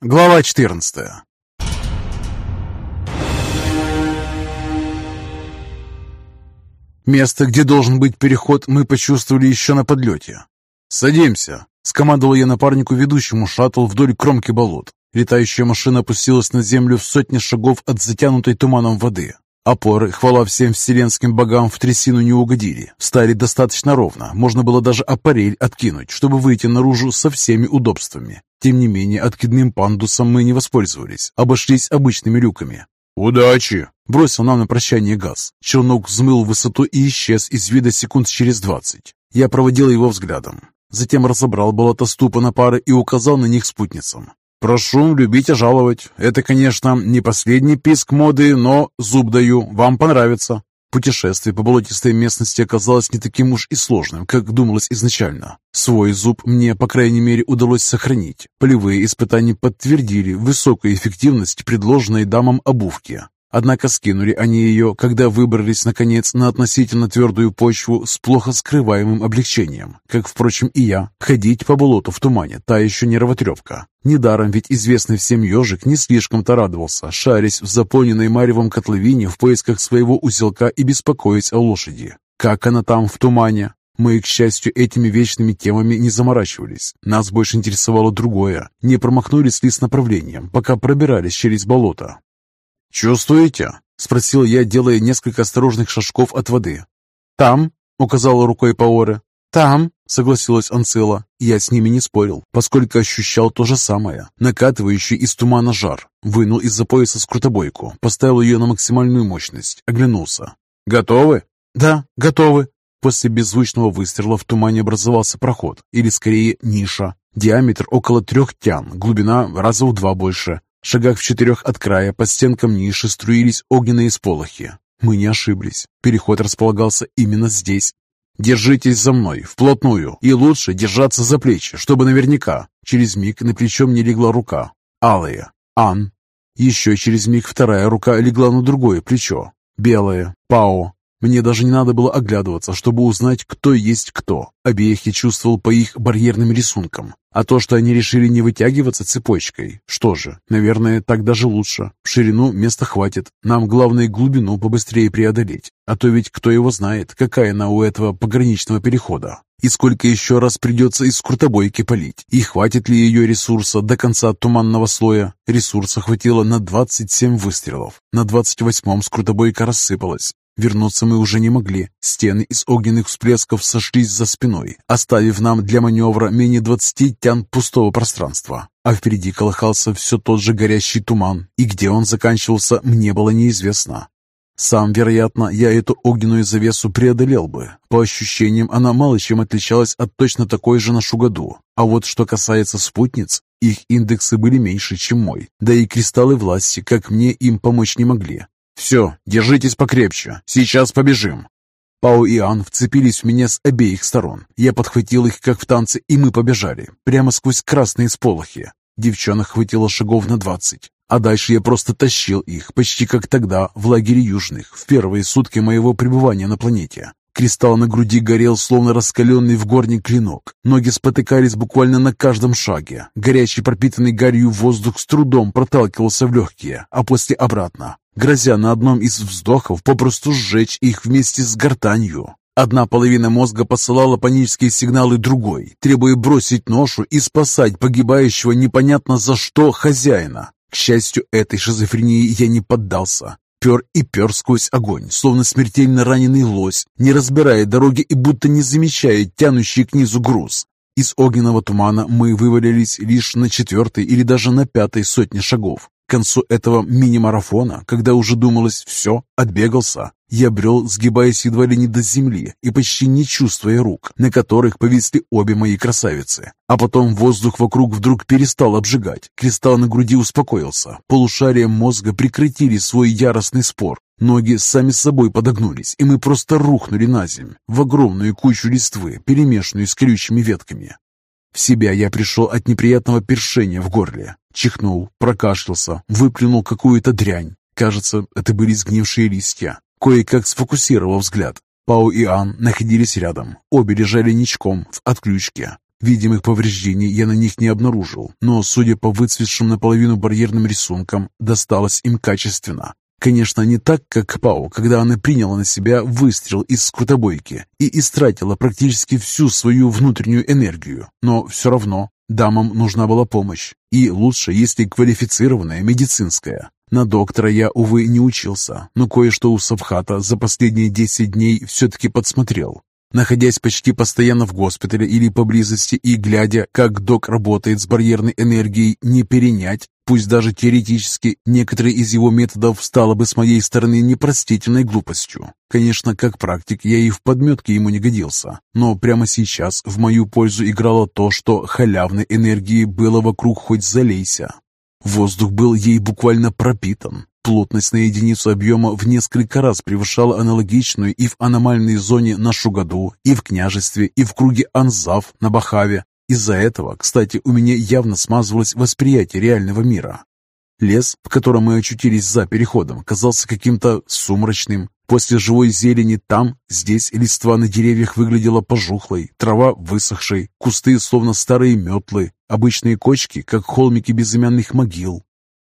Глава 14 Место, где должен быть переход, мы почувствовали еще на подлете. «Садимся!» — скомандовал я напарнику, ведущему шаттл вдоль кромки болот. Летающая машина опустилась на землю в сотни шагов от затянутой туманом воды. Опоры, хвала всем вселенским богам, в трясину не угодили. Встали достаточно ровно, можно было даже аппарель откинуть, чтобы выйти наружу со всеми удобствами. Тем не менее, откидным пандусом мы не воспользовались, обошлись обычными люками. «Удачи!» – бросил нам на прощание газ. Челнок взмыл в высоту и исчез из вида секунд через двадцать. Я проводил его взглядом. Затем разобрал болотоступы на пары и указал на них спутницам. «Прошу любить и жаловать. Это, конечно, не последний писк моды, но, зуб даю, вам понравится». Путешествие по болотистой местности оказалось не таким уж и сложным, как думалось изначально. Свой зуб мне, по крайней мере, удалось сохранить. Полевые испытания подтвердили высокую эффективность предложенной дамам обувки. Однако скинули они ее, когда выбрались, наконец, на относительно твердую почву с плохо скрываемым облегчением. Как, впрочем, и я. Ходить по болоту в тумане – та еще нервотрепка. Недаром ведь известный всем ежик не слишком-то радовался, шарясь в заполненной маревом котловине в поисках своего узелка и беспокоясь о лошади. Как она там в тумане? Мы, к счастью, этими вечными темами не заморачивались. Нас больше интересовало другое. Не промахнулись ли с направлением, пока пробирались через болото? «Чувствуете?» — спросил я, делая несколько осторожных шажков от воды. «Там», — указала рукой Паоре. «Там», — согласилась Анцила. Я с ними не спорил, поскольку ощущал то же самое. Накатывающий из тумана жар. Вынул из-за пояса скрутобойку, поставил ее на максимальную мощность, оглянулся. «Готовы?» «Да, готовы». После беззвучного выстрела в тумане образовался проход, или скорее ниша. Диаметр около трех тян, глубина раза в два больше шагах в четырех от края под стенкам ниши струились огненные сполохи. Мы не ошиблись. Переход располагался именно здесь. «Держитесь за мной, вплотную, и лучше держаться за плечи, чтобы наверняка». Через миг на плечо мне легла рука. Алая. Ан. Еще через миг вторая рука легла на другое плечо. Белая. Пао. Мне даже не надо было оглядываться, чтобы узнать, кто есть кто. Обеих я чувствовал по их барьерным рисункам. А то, что они решили не вытягиваться цепочкой, что же, наверное, так даже лучше. В ширину места хватит. Нам главное глубину побыстрее преодолеть. А то ведь кто его знает, какая она у этого пограничного перехода. И сколько еще раз придется из скрутобойки полить? И хватит ли ее ресурса до конца туманного слоя? Ресурса хватило на 27 выстрелов. На 28-м скрутобойка рассыпалась. Вернуться мы уже не могли. Стены из огненных всплесков сошлись за спиной, оставив нам для маневра менее двадцати тян пустого пространства. А впереди колыхался все тот же горящий туман, и где он заканчивался, мне было неизвестно. Сам, вероятно, я эту огненную завесу преодолел бы. По ощущениям, она мало чем отличалась от точно такой же на Шугаду. А вот что касается спутниц, их индексы были меньше, чем мой. Да и кристаллы власти, как мне, им помочь не могли. «Все, держитесь покрепче. Сейчас побежим». Пау и Ан вцепились в меня с обеих сторон. Я подхватил их, как в танце, и мы побежали, прямо сквозь красные сполохи. Девчонок хватило шагов на двадцать. А дальше я просто тащил их, почти как тогда, в лагере южных, в первые сутки моего пребывания на планете. Кристалл на груди горел, словно раскаленный в горне клинок. Ноги спотыкались буквально на каждом шаге. Горячий, пропитанный гарью воздух с трудом проталкивался в легкие, а после обратно, грозя на одном из вздохов попросту сжечь их вместе с гортанью. Одна половина мозга посылала панические сигналы другой, требуя бросить ношу и спасать погибающего непонятно за что хозяина. К счастью, этой шизофрении я не поддался пер и пер сквозь огонь, словно смертельно раненый лось, не разбирая дороги и будто не замечая тянущий к низу груз. Из огненного тумана мы вывалились лишь на четвертой или даже на пятой сотне шагов. К концу этого мини-марафона, когда уже думалось «все», отбегался, я брел, сгибаясь едва ли не до земли и почти не чувствуя рук, на которых повисли обе мои красавицы. А потом воздух вокруг вдруг перестал обжигать, кристалл на груди успокоился, полушария мозга прекратили свой яростный спор, ноги сами собой подогнулись, и мы просто рухнули на землю, в огромную кучу листвы, перемешанную с колючими ветками. В себя я пришел от неприятного першения в горле. Чихнул, прокашлялся, выплюнул какую-то дрянь. Кажется, это были сгнившие листья. Кое-как сфокусировал взгляд. Пау и Ан находились рядом. Обе лежали ничком в отключке. Видимых повреждений я на них не обнаружил, но, судя по выцветшим наполовину барьерным рисункам, досталось им качественно. Конечно, не так, как Пау, когда она приняла на себя выстрел из скрутобойки и истратила практически всю свою внутреннюю энергию, но все равно дамам нужна была помощь, и лучше, если квалифицированная медицинская. На доктора я, увы, не учился, но кое-что у Савхата за последние 10 дней все-таки подсмотрел. Находясь почти постоянно в госпитале или поблизости и глядя, как док работает с барьерной энергией, не перенять, пусть даже теоретически, некоторые из его методов стало бы с моей стороны непростительной глупостью. Конечно, как практик я и в подметке ему не годился, но прямо сейчас в мою пользу играло то, что халявной энергии было вокруг хоть залейся. Воздух был ей буквально пропитан. Плотность на единицу объема в несколько раз превышала аналогичную и в аномальной зоне на Шугаду, и в княжестве, и в круге Анзав на Бахаве. Из-за этого, кстати, у меня явно смазывалось восприятие реального мира. Лес, в котором мы очутились за переходом, казался каким-то сумрачным. После живой зелени там, здесь листва на деревьях выглядела пожухлой, трава высохшей, кусты словно старые метлы, обычные кочки, как холмики безымянных могил.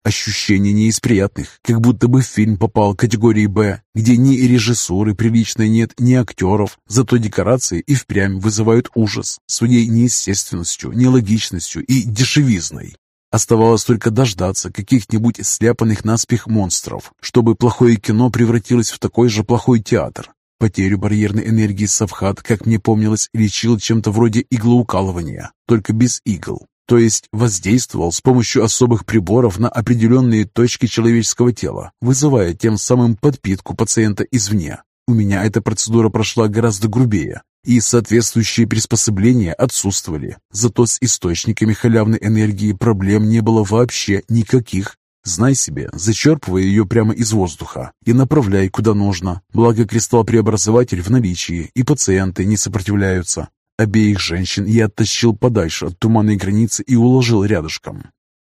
Ощущение не из приятных, как будто бы фильм попал категории «Б», где ни режиссуры приличной нет, ни актеров, зато декорации и впрямь вызывают ужас своей неестественностью, нелогичностью и дешевизной. Оставалось только дождаться каких-нибудь сляпанных наспех монстров, чтобы плохое кино превратилось в такой же плохой театр. Потерю барьерной энергии Савхат, как мне помнилось, лечил чем-то вроде иглоукалывания, только без игл то есть воздействовал с помощью особых приборов на определенные точки человеческого тела, вызывая тем самым подпитку пациента извне. У меня эта процедура прошла гораздо грубее, и соответствующие приспособления отсутствовали. Зато с источниками халявной энергии проблем не было вообще никаких. Знай себе, зачерпывай ее прямо из воздуха и направляй куда нужно. Благо кристалл-преобразователь в наличии, и пациенты не сопротивляются. Обеих женщин я оттащил подальше от туманной границы и уложил рядышком.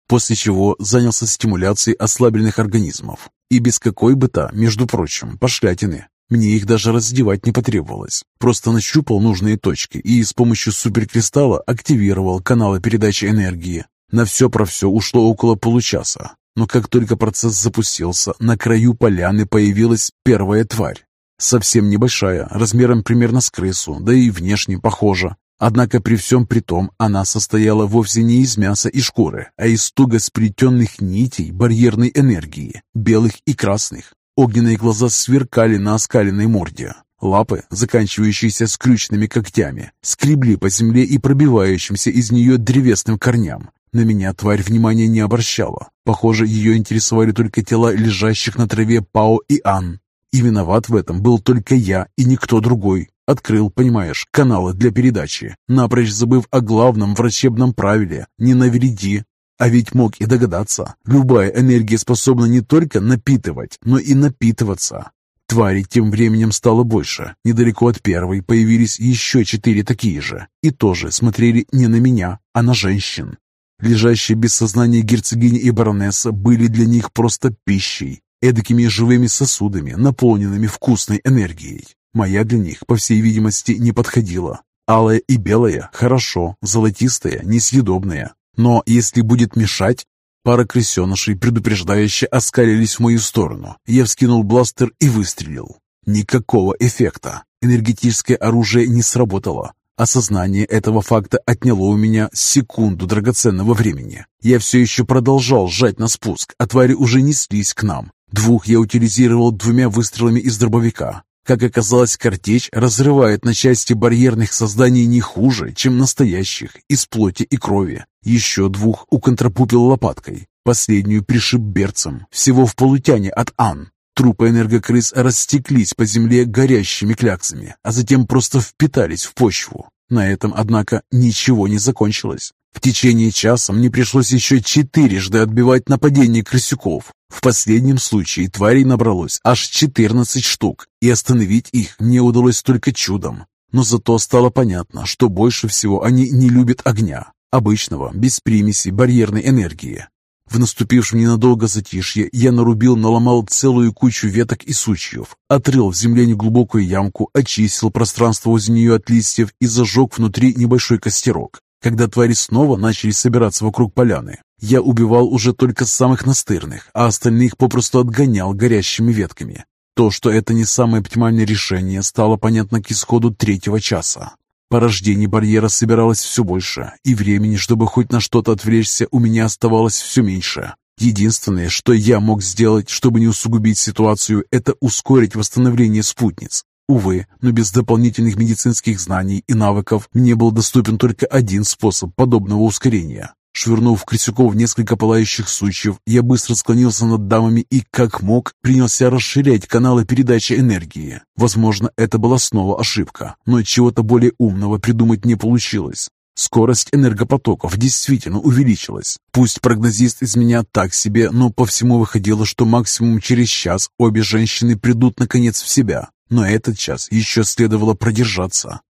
После чего занялся стимуляцией ослабленных организмов. И без какой бы то, между прочим, пошлятины. Мне их даже раздевать не потребовалось. Просто нащупал нужные точки и с помощью суперкристалла активировал каналы передачи энергии. На все про все ушло около получаса. Но как только процесс запустился, на краю поляны появилась первая тварь. Совсем небольшая, размером примерно с крысу, да и внешне похожа. Однако при всем при том она состояла вовсе не из мяса и шкуры, а из туго сплетенных нитей барьерной энергии, белых и красных. Огненные глаза сверкали на оскаленной морде. Лапы, заканчивающиеся скрюченными когтями, скребли по земле и пробивающимся из нее древесным корням. На меня тварь внимания не обращала. Похоже, ее интересовали только тела лежащих на траве Пао и Ан. И виноват в этом был только я и никто другой. Открыл, понимаешь, каналы для передачи, напрочь забыв о главном врачебном правиле «не навреди». А ведь мог и догадаться, любая энергия способна не только напитывать, но и напитываться. Тварей тем временем стало больше. Недалеко от первой появились еще четыре такие же. И тоже смотрели не на меня, а на женщин. Лежащие без сознания герцогиня и баронесса были для них просто пищей, эдакими живыми сосудами, наполненными вкусной энергией. Моя для них, по всей видимости, не подходила. Алая и белая – хорошо, золотистая – несъедобная. Но если будет мешать, пара крысенышей предупреждающе оскалились в мою сторону. Я вскинул бластер и выстрелил. Никакого эффекта. Энергетическое оружие не сработало. Осознание этого факта отняло у меня секунду драгоценного времени. Я все еще продолжал сжать на спуск, а твари уже неслись к нам. Двух я утилизировал двумя выстрелами из дробовика. Как оказалось, картечь разрывает на части барьерных созданий не хуже, чем настоящих, из плоти и крови. Еще двух уконтрапупил лопаткой. Последнюю пришиб берцем, всего в полутяне от Ан. Трупы энергокрыс растеклись по земле горящими кляксами, а затем просто впитались в почву. На этом, однако, ничего не закончилось. В течение часа мне пришлось еще четырежды отбивать нападение крысюков. В последнем случае тварей набралось аж 14 штук, и остановить их мне удалось только чудом. Но зато стало понятно, что больше всего они не любят огня, обычного, без примеси барьерной энергии. В наступившем ненадолго затишье я нарубил, наломал целую кучу веток и сучьев, отрыл в земле неглубокую ямку, очистил пространство возле нее от листьев и зажег внутри небольшой костерок. Когда твари снова начали собираться вокруг поляны, я убивал уже только самых настырных, а остальных попросту отгонял горящими ветками. То, что это не самое оптимальное решение, стало понятно к исходу третьего часа. Порождений барьера собиралось все больше, и времени, чтобы хоть на что-то отвлечься, у меня оставалось все меньше. Единственное, что я мог сделать, чтобы не усугубить ситуацию, это ускорить восстановление спутниц. Увы, но без дополнительных медицинских знаний и навыков мне был доступен только один способ подобного ускорения. Швырнув Крисюков несколько пылающих сучьев, я быстро склонился над дамами и, как мог, принялся расширять каналы передачи энергии. Возможно, это была снова ошибка, но чего-то более умного придумать не получилось. Скорость энергопотоков действительно увеличилась. Пусть прогнозист из меня так себе, но по всему выходило, что максимум через час обе женщины придут наконец в себя. Но этот час еще следовало продержаться.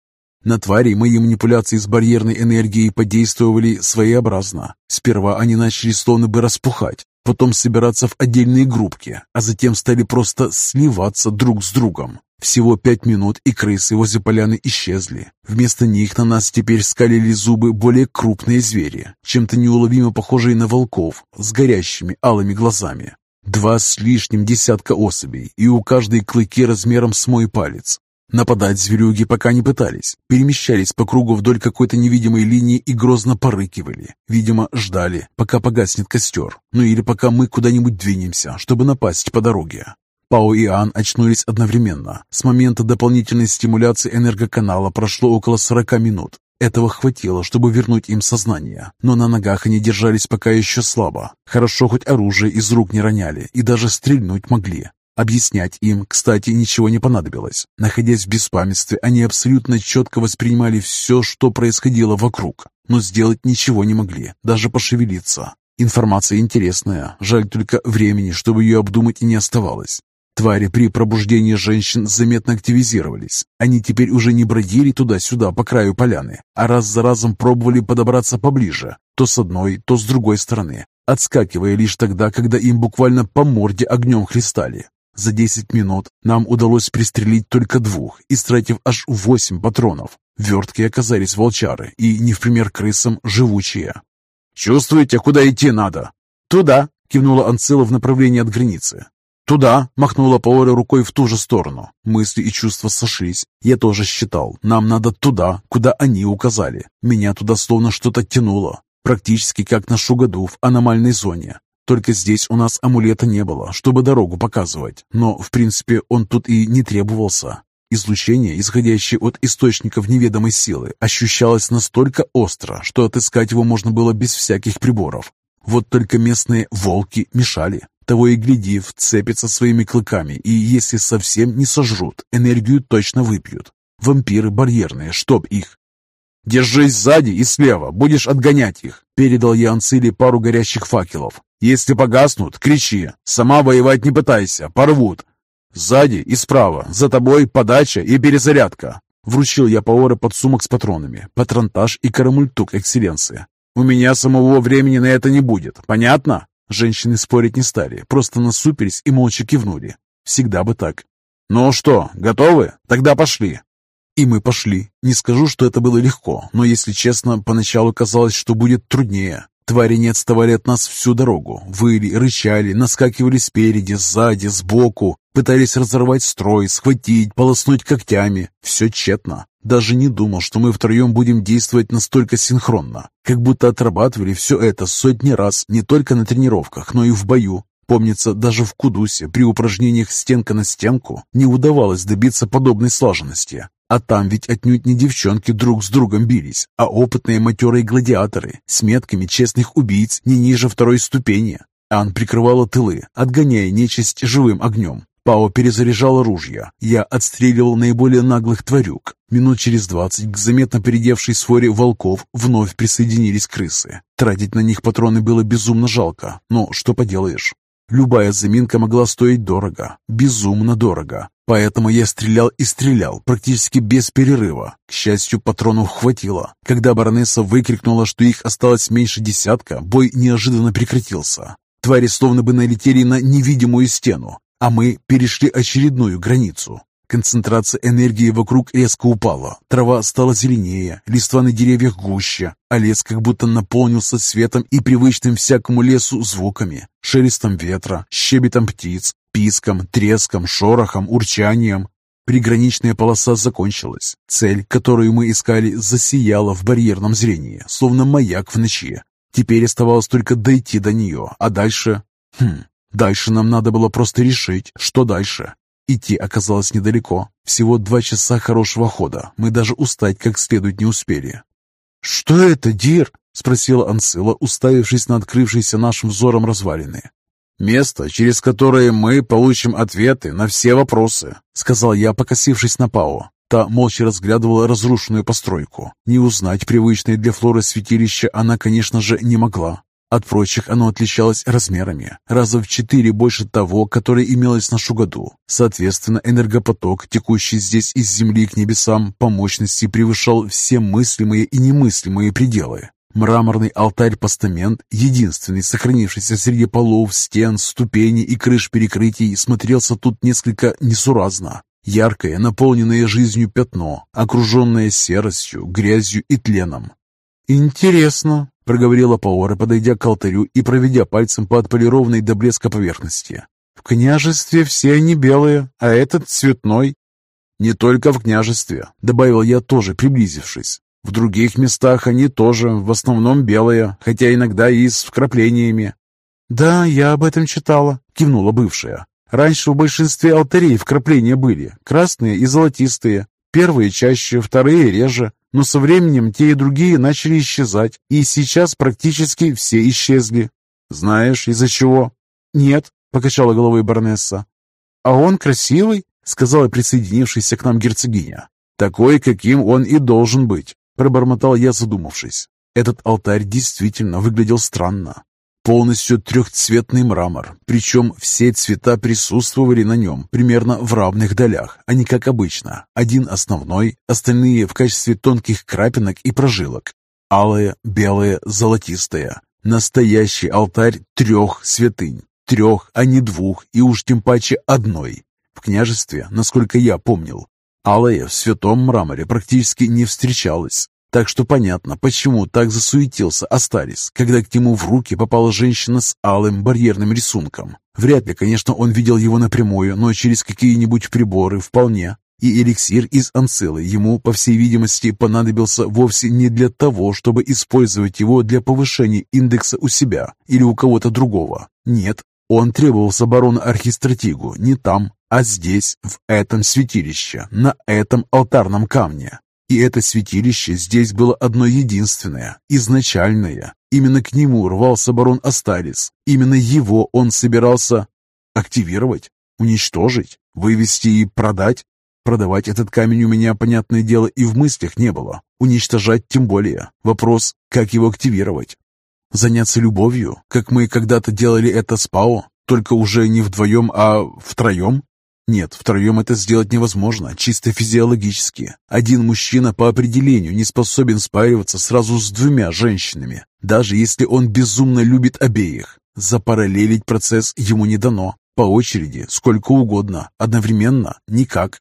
На твари мои манипуляции с барьерной энергией подействовали своеобразно. Сперва они начали словно бы распухать, потом собираться в отдельные группки, а затем стали просто сливаться друг с другом. Всего пять минут, и крысы возле поляны исчезли. Вместо них на нас теперь скалили зубы более крупные звери, чем-то неуловимо похожие на волков, с горящими алыми глазами. Два с лишним десятка особей, и у каждой клыки размером с мой палец. Нападать зверюги пока не пытались, перемещались по кругу вдоль какой-то невидимой линии и грозно порыкивали. Видимо, ждали, пока погаснет костер, ну или пока мы куда-нибудь двинемся, чтобы напасть по дороге. Пао и Ан очнулись одновременно. С момента дополнительной стимуляции энергоканала прошло около 40 минут. Этого хватило, чтобы вернуть им сознание, но на ногах они держались пока еще слабо. Хорошо, хоть оружие из рук не роняли и даже стрельнуть могли. Объяснять им, кстати, ничего не понадобилось. Находясь в беспамятстве, они абсолютно четко воспринимали все, что происходило вокруг, но сделать ничего не могли, даже пошевелиться. Информация интересная, жаль только времени, чтобы ее обдумать и не оставалось. Твари при пробуждении женщин заметно активизировались. Они теперь уже не бродили туда-сюда по краю поляны, а раз за разом пробовали подобраться поближе, то с одной, то с другой стороны, отскакивая лишь тогда, когда им буквально по морде огнем хлестали. За 10 минут нам удалось пристрелить только двух, истратив аж 8 патронов. Верткие оказались волчары и, не в пример крысам, живучие. «Чувствуете, куда идти надо?» «Туда!» — кивнула Анцила в направлении от границы. «Туда!» — махнула Паоля рукой в ту же сторону. Мысли и чувства сошлись. Я тоже считал, нам надо туда, куда они указали. Меня туда словно что-то тянуло. Практически как на Шугаду в аномальной зоне. Только здесь у нас амулета не было, чтобы дорогу показывать, но, в принципе, он тут и не требовался. Излучение, исходящее от источников неведомой силы, ощущалось настолько остро, что отыскать его можно было без всяких приборов. Вот только местные волки мешали. Того и гляди, вцепятся своими клыками, и если совсем не сожрут, энергию точно выпьют. Вампиры барьерные, чтоб их. «Держись сзади и слева, будешь отгонять их», — передал я Анциле пару горящих факелов. Если погаснут, кричи. Сама воевать не пытайся, порвут. Сзади и справа, за тобой подача и перезарядка. Вручил я Паоре подсумок с патронами, патронтаж и карамультук экселленции. У меня самого времени на это не будет, понятно? Женщины спорить не стали, просто насупились и молча кивнули. Всегда бы так. «Ну что, готовы? Тогда пошли!» И мы пошли. Не скажу, что это было легко, но, если честно, поначалу казалось, что будет труднее. Твари не отставали от нас всю дорогу. Выли, рычали, наскакивали спереди, сзади, сбоку. Пытались разорвать строй, схватить, полоснуть когтями. Все тщетно. Даже не думал, что мы втроем будем действовать настолько синхронно. Как будто отрабатывали все это сотни раз, не только на тренировках, но и в бою. Помнится, даже в Кудусе при упражнениях стенка на стенку не удавалось добиться подобной слаженности. А там ведь отнюдь не девчонки друг с другом бились, а опытные матерые гладиаторы с метками честных убийц не ниже второй ступени. Ан прикрывала тылы, отгоняя нечисть живым огнем. Пао перезаряжал ружья. Я отстреливал наиболее наглых тварюк. Минут через двадцать к заметно передевшей своре волков вновь присоединились крысы. Тратить на них патроны было безумно жалко, но что поделаешь. Любая заминка могла стоить дорого, безумно дорого. Поэтому я стрелял и стрелял, практически без перерыва. К счастью, патронов хватило. Когда баронесса выкрикнула, что их осталось меньше десятка, бой неожиданно прекратился. Твари словно бы налетели на невидимую стену, а мы перешли очередную границу. Концентрация энергии вокруг резко упала. Трава стала зеленее, листва на деревьях гуще, а лес как будто наполнился светом и привычным всякому лесу звуками. Шелестом ветра, щебетом птиц, писком, треском, шорохом, урчанием. Приграничная полоса закончилась. Цель, которую мы искали, засияла в барьерном зрении, словно маяк в ночи. Теперь оставалось только дойти до нее, а дальше... Хм, дальше нам надо было просто решить, что дальше. Идти оказалось недалеко. Всего два часа хорошего хода. Мы даже устать как следует не успели. «Что это, Дир?» — спросила Ансила, уставившись на открывшиеся нашим взором развалины. «Место, через которое мы получим ответы на все вопросы», — сказал я, покосившись на Пао. Та молча разглядывала разрушенную постройку. Не узнать привычное для флоры святилище она, конечно же, не могла. От прочих оно отличалось размерами, раза в четыре больше того, которое имелось на Шугаду. Соответственно, энергопоток, текущий здесь из земли к небесам, по мощности превышал все мыслимые и немыслимые пределы. Мраморный алтарь-постамент, единственный сохранившийся среди полов, стен, ступеней и крыш перекрытий, смотрелся тут несколько несуразно. Яркое, наполненное жизнью пятно, окруженное серостью, грязью и тленом. «Интересно», — проговорила Паора, подойдя к алтарю и проведя пальцем по отполированной до блеска поверхности. «В княжестве все они белые, а этот цветной». «Не только в княжестве», — добавил я тоже, приблизившись. «В других местах они тоже, в основном белые, хотя иногда и с вкраплениями». «Да, я об этом читала», — кивнула бывшая. «Раньше в большинстве алтарей вкрапления были, красные и золотистые. Первые чаще, вторые реже. Но со временем те и другие начали исчезать, и сейчас практически все исчезли. Знаешь, из-за чего? Нет, покачала головой баронесса. А он красивый, сказала присоединившаяся к нам герцогиня. Такой, каким он и должен быть, пробормотал я, задумавшись. Этот алтарь действительно выглядел странно. Полностью трехцветный мрамор, причем все цвета присутствовали на нем примерно в равных долях, а не как обычно. Один основной, остальные в качестве тонких крапинок и прожилок. Алая, белая, золотистая. Настоящий алтарь трех святынь. Трех, а не двух, и уж тем паче одной. В княжестве, насколько я помнил, алая в святом мраморе практически не встречалась. Так что понятно, почему так засуетился Астарис, когда к нему в руки попала женщина с алым барьерным рисунком. Вряд ли, конечно, он видел его напрямую, но через какие-нибудь приборы вполне. И эликсир из анцилы ему, по всей видимости, понадобился вовсе не для того, чтобы использовать его для повышения индекса у себя или у кого-то другого. Нет, он требовался барону Архистратигу не там, а здесь, в этом святилище, на этом алтарном камне. И это святилище здесь было одно единственное, изначальное. Именно к нему рвался барон Астарис. Именно его он собирался активировать, уничтожить, вывести и продать. Продавать этот камень у меня, понятное дело, и в мыслях не было. Уничтожать тем более. Вопрос, как его активировать. Заняться любовью, как мы когда-то делали это с Пао, только уже не вдвоем, а втроем? Нет, втроем это сделать невозможно, чисто физиологически. Один мужчина по определению не способен спариваться сразу с двумя женщинами, даже если он безумно любит обеих. Запараллелить процесс ему не дано. По очереди, сколько угодно, одновременно – никак.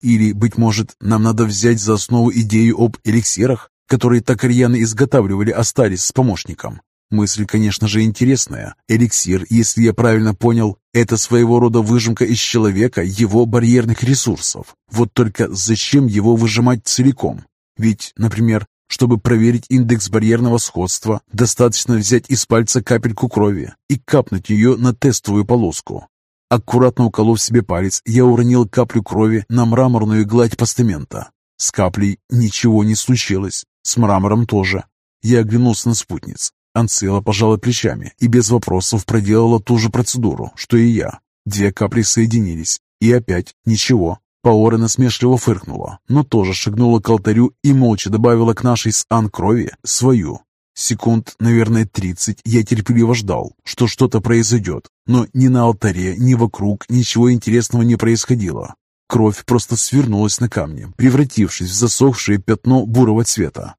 Или, быть может, нам надо взять за основу идею об эликсирах, которые так рьяно изготавливали Астарис с помощником. Мысль, конечно же, интересная. Эликсир, если я правильно понял, это своего рода выжимка из человека его барьерных ресурсов. Вот только зачем его выжимать целиком? Ведь, например, чтобы проверить индекс барьерного сходства, достаточно взять из пальца капельку крови и капнуть ее на тестовую полоску. Аккуратно уколов себе палец, я уронил каплю крови на мраморную гладь постамента. С каплей ничего не случилось, с мрамором тоже. Я оглянулся на спутниц. Анцила пожала плечами и без вопросов проделала ту же процедуру, что и я. Две капли соединились, и опять ничего. Паора насмешливо фыркнула, но тоже шагнула к алтарю и молча добавила к нашей с Ан крови свою. Секунд, наверное, тридцать я терпеливо ждал, что что-то произойдет, но ни на алтаре, ни вокруг ничего интересного не происходило. Кровь просто свернулась на камне, превратившись в засохшее пятно бурого цвета.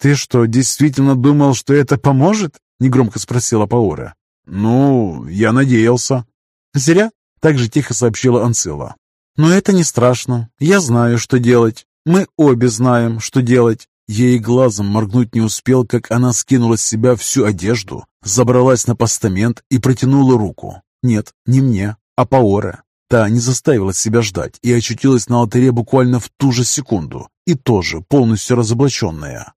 «Ты что, действительно думал, что это поможет?» — негромко спросила Паора. «Ну, я надеялся». «Зря», — так же тихо сообщила Анцила. «Но это не страшно. Я знаю, что делать. Мы обе знаем, что делать». Ей глазом моргнуть не успел, как она скинула с себя всю одежду, забралась на постамент и протянула руку. Нет, не мне, а Паоре. Та не заставила себя ждать и очутилась на алтаре буквально в ту же секунду, и тоже полностью разоблаченная.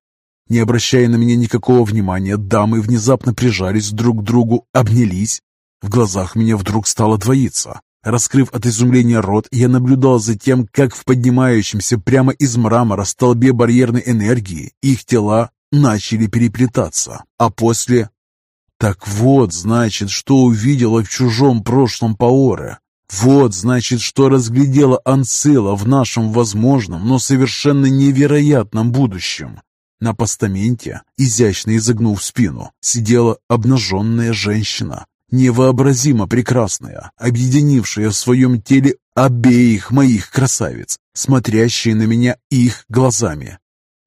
Не обращая на меня никакого внимания, дамы внезапно прижались друг к другу, обнялись. В глазах меня вдруг стало двоиться. Раскрыв от изумления рот, я наблюдал за тем, как в поднимающемся прямо из мрамора столбе барьерной энергии их тела начали переплетаться, а после... Так вот, значит, что увидела в чужом прошлом Паоре. Вот, значит, что разглядела Анцила в нашем возможном, но совершенно невероятном будущем. На постаменте, изящно изогнув спину, сидела обнаженная женщина, невообразимо прекрасная, объединившая в своем теле обеих моих красавиц, смотрящие на меня их глазами.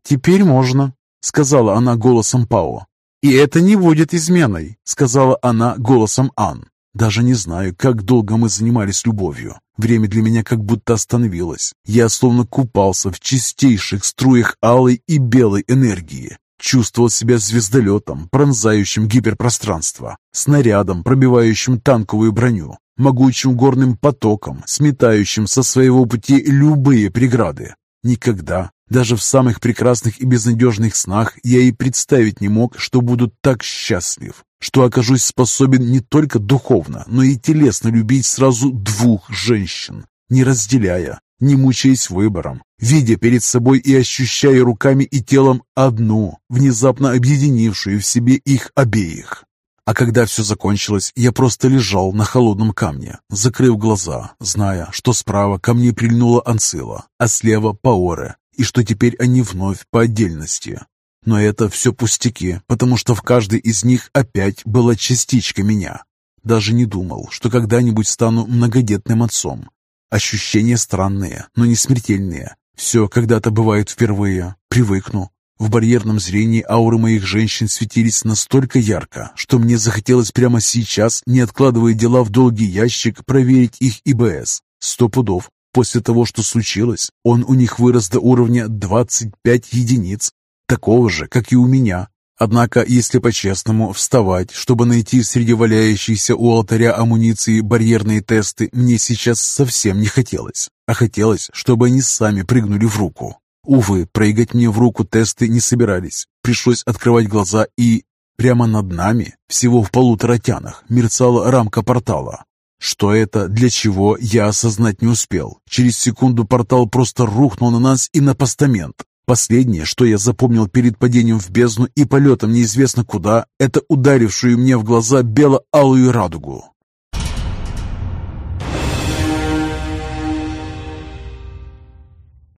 «Теперь можно», — сказала она голосом Пао. «И это не будет изменой», — сказала она голосом Ан. Даже не знаю, как долго мы занимались любовью. Время для меня как будто остановилось. Я словно купался в чистейших струях алой и белой энергии. Чувствовал себя звездолетом, пронзающим гиперпространство, снарядом, пробивающим танковую броню, могучим горным потоком, сметающим со своего пути любые преграды. Никогда, даже в самых прекрасных и безнадежных снах, я и представить не мог, что буду так счастлив что окажусь способен не только духовно, но и телесно любить сразу двух женщин, не разделяя, не мучаясь выбором, видя перед собой и ощущая руками и телом одну, внезапно объединившую в себе их обеих. А когда все закончилось, я просто лежал на холодном камне, закрыв глаза, зная, что справа ко мне прильнула Анцила, а слева Паоре, и что теперь они вновь по отдельности. Но это все пустяки, потому что в каждой из них опять была частичка меня. Даже не думал, что когда-нибудь стану многодетным отцом. Ощущения странные, но не смертельные. Все когда-то бывает впервые. Привыкну. В барьерном зрении ауры моих женщин светились настолько ярко, что мне захотелось прямо сейчас, не откладывая дела в долгий ящик, проверить их ИБС. Сто пудов. После того, что случилось, он у них вырос до уровня 25 единиц, такого же, как и у меня. Однако, если по-честному, вставать, чтобы найти среди валяющихся у алтаря амуниции барьерные тесты, мне сейчас совсем не хотелось. А хотелось, чтобы они сами прыгнули в руку. Увы, прыгать мне в руку тесты не собирались. Пришлось открывать глаза и... Прямо над нами, всего в полутора тянах, мерцала рамка портала. Что это, для чего, я осознать не успел. Через секунду портал просто рухнул на нас и на постамент. Последнее, что я запомнил перед падением в бездну и полетом неизвестно куда, это ударившую мне в глаза бело-алую радугу.